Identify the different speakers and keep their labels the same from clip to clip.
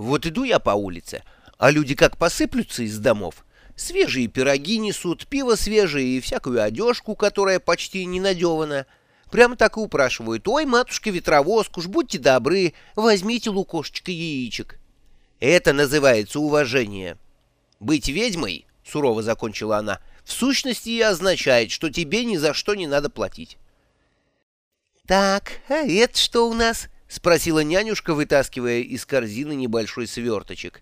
Speaker 1: Вот иду я по улице, а люди как посыплются из домов. Свежие пироги несут, пиво свежее и всякую одежку, которая почти не надевана. Прямо так и упрашивают. «Ой, матушка-ветровозк, уж будьте добры, возьмите лукошечко яичек». Это называется уважение. «Быть ведьмой», — сурово закончила она, — «в сущности и означает, что тебе ни за что не надо платить». «Так, а это что у нас?» — спросила нянюшка, вытаскивая из корзины небольшой сверточек.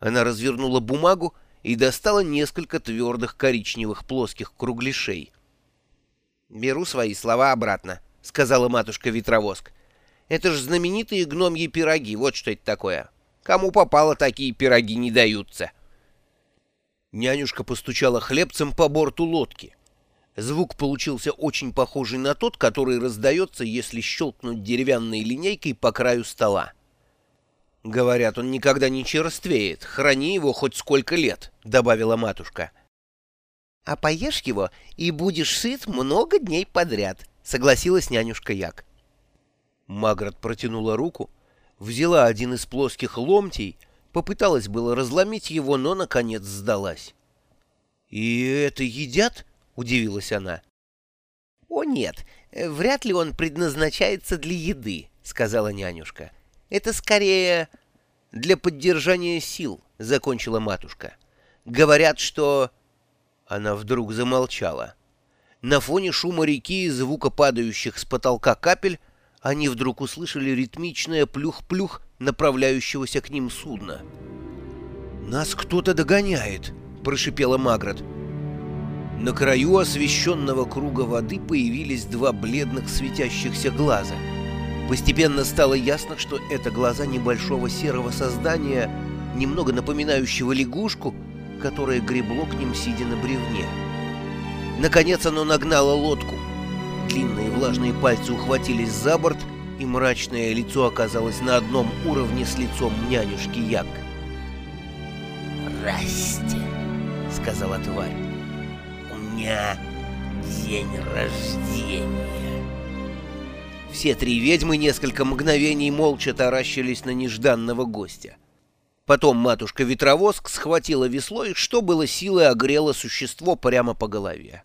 Speaker 1: Она развернула бумагу и достала несколько твердых коричневых плоских кругляшей. «Беру свои слова обратно», — сказала матушка-ветровоск. «Это ж знаменитые гномьи пироги, вот что это такое. Кому попало, такие пироги не даются». Нянюшка постучала хлебцем по борту лодки. Звук получился очень похожий на тот, который раздается, если щелкнуть деревянной линейкой по краю стола. «Говорят, он никогда не черствеет. Храни его хоть сколько лет», — добавила матушка. «А поешь его, и будешь сыт много дней подряд», — согласилась нянюшка Як. Маград протянула руку, взяла один из плоских ломтей, попыталась было разломить его, но, наконец, сдалась. «И это едят?» — удивилась она. «О нет, вряд ли он предназначается для еды», — сказала нянюшка. «Это скорее для поддержания сил», — закончила матушка. «Говорят, что...» Она вдруг замолчала. На фоне шума реки и звука падающих с потолка капель они вдруг услышали ритмичное плюх-плюх направляющегося к ним судна. «Нас кто-то догоняет», — прошипела Маград. На краю освещенного круга воды появились два бледных светящихся глаза. Постепенно стало ясно, что это глаза небольшого серого создания, немного напоминающего лягушку, которое гребло к ним, сидя на бревне. Наконец оно нагнало лодку. Длинные влажные пальцы ухватились за борт, и мрачное лицо оказалось на одном уровне с лицом нянюшки Як.
Speaker 2: «Здрасте», — сказала тварь меня день рождения.
Speaker 1: Все три ведьмы несколько мгновений молча таращились на нежданного гостя. Потом матушка-ветровоск схватила весло и, что было силой, огрела существо прямо по голове.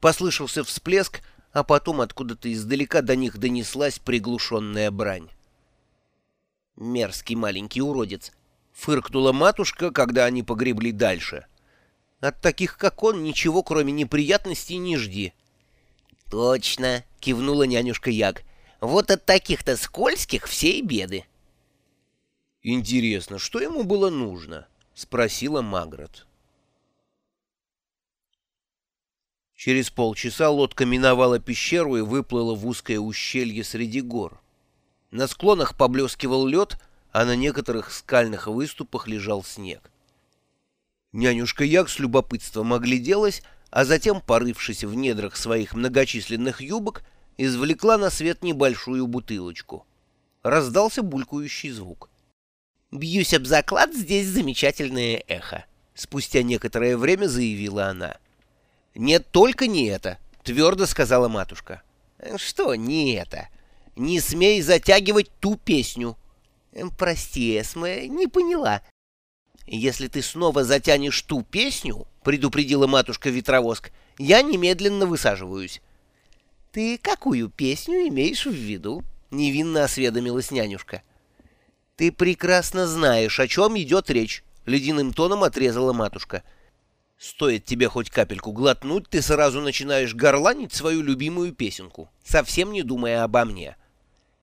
Speaker 1: Послышался всплеск, а потом откуда-то издалека до них донеслась приглушенная брань. «Мерзкий маленький уродец!» — фыркнула матушка, когда они погребли дальше — от таких, как он, ничего, кроме неприятностей, не жди.
Speaker 2: — Точно, — кивнула нянюшка Яг. — Вот от таких-то скользких все и беды.
Speaker 1: — Интересно, что ему было нужно? — спросила Магрот. Через полчаса лодка миновала пещеру и выплыла в узкое ущелье среди гор. На склонах поблескивал лед, а на некоторых скальных выступах лежал снег. Нянюшка Як с любопытством огляделась, а затем, порывшись в недрах своих многочисленных юбок, извлекла на свет небольшую бутылочку. Раздался булькающий звук.
Speaker 2: «Бьюсь об заклад, здесь замечательное эхо», — спустя некоторое время заявила она.
Speaker 1: «Нет, только не это», — твердо сказала матушка.
Speaker 2: «Что не это?»
Speaker 1: «Не смей затягивать ту песню».
Speaker 2: «Прости, Эсме, не поняла.
Speaker 1: «Если ты снова затянешь ту песню, — предупредила матушка-ветровоск, — я немедленно высаживаюсь».
Speaker 2: «Ты какую песню имеешь в виду?» — невинно осведомилась нянюшка.
Speaker 1: «Ты прекрасно знаешь, о чем идет речь», — ледяным тоном отрезала матушка. «Стоит тебе хоть капельку глотнуть, ты сразу начинаешь горланить свою любимую песенку, совсем не думая обо мне».